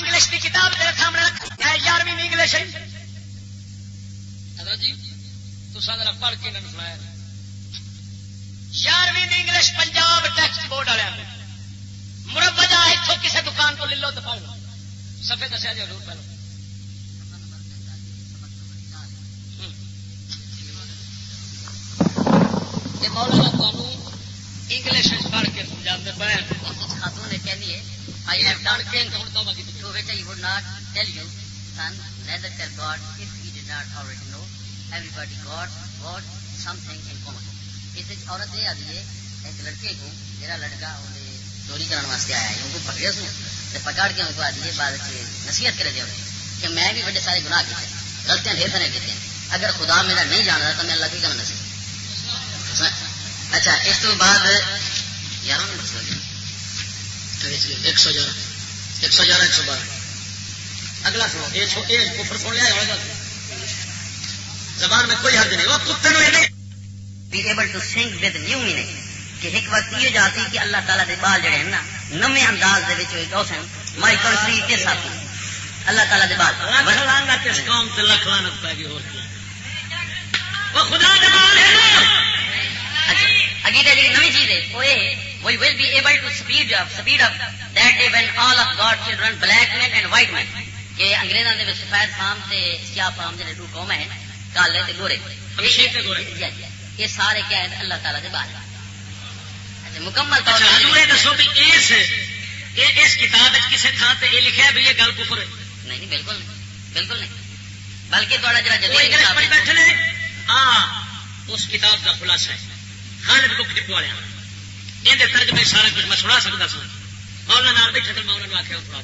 English کی کتاب تیرے سامنے رکھ یارویں انگلش ہے۔ جی تو ذرا پڑھ کے انہوں نے سنایا یارویں انگلش پنجاب ٹیکسٹ بورڈ والے مربجہ اتوں کسی دکان کو لے لو تو پاؤں سفے دسیا جی ضرور پہلو۔ مولانا تمہیں انگلش پڑھ کے سمجھا پہ خاتون نے کہہ دیے I have done things to which I would not tell you, son, neither tell God if he did not already know. Everybody got got something in common. اس عورت یہ ہے ایک لڑکے کو لڑکا چوری کرنے واسطے آیا ہے۔ ان کو پکڑے پکڑ کے ان کو بعد نصیحت کرے دے کہ میں بھی بڑے سارے گناہ کیتے غلطیاں ڈھیر سارے کیتے اگر خدا میرا نہیں جانا تو میں اللہ کی کرنا نصیحت اچھا اس تو بعد گیارہ نمبر ایک سو گیارہ۔ ایک سو گیارہ ایک سو بارہ۔ اگلا سنو۔ کفر سن لیا ہوگا زبان میں کوئی حد نہیں۔ وہ کتے be able to sing with new meaning کہ ایک وقت یہ جاتی کہ اللہ تعالیٰ دے بال جڑے ہیں نا نمے انداز دے وچ مائی کنٹری کے ساتھ۔ اللہ تعالیٰ دے بال۔ کس قوم تے لکھ لعنت پے گئی اور وہ خدا دے بال ہے نئی چیز ہے وہ we will be able to speed up speed up that day when all of God children black men and white men کہ انگریزوں کے سفید فام سے سیاہ فام جڑے دو قوم ہیں کالے تے گورے۔ جی، جی، جی۔ یہ سارے کیا ہے اللہ تعالیٰ کے بارے اچھا، مکمل طور پر دسو بھی اس کتاب کسی تھان سے یہ لکھا بھی یہ گل کفر نہیں نہیں بالکل نہیں بالکل نہیں۔ بلکہ تھوڑا جڑا جدید بیٹھے ہاں اس کتاب کا خلاصہ ہے۔ خالد بک ڈپو والے یہ ترجمے سارا کچھ میں سنا سکتا سا مولانا بیٹھے تو میں انہوں نے آخیا